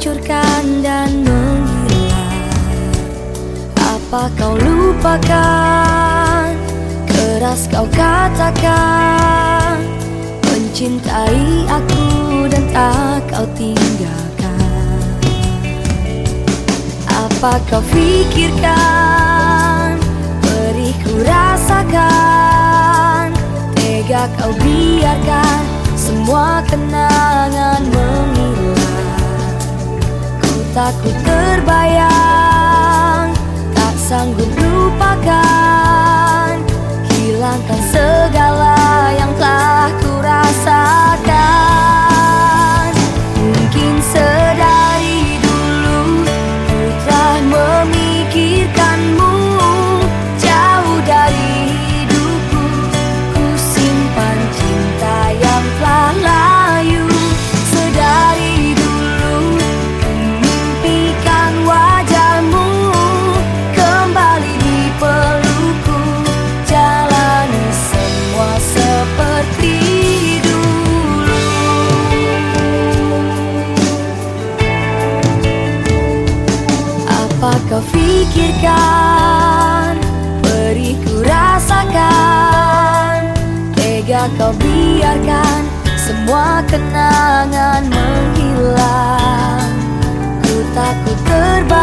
hancurkan dan menghilang Apa kau lupakan? Keras kau katakan. Mencintai aku dan tak kau tinggalkan. Apa kau pikirkan Beri ku rasakan. Tega kau biarkan Semua kenangan Ku takut terbayang. Tak sanggup lupakan Hilangkan segala Apa kau pikirkan Beri ku rasakan. Tega kau biarkan Semua kenangan menghilang. Ku takut terbayang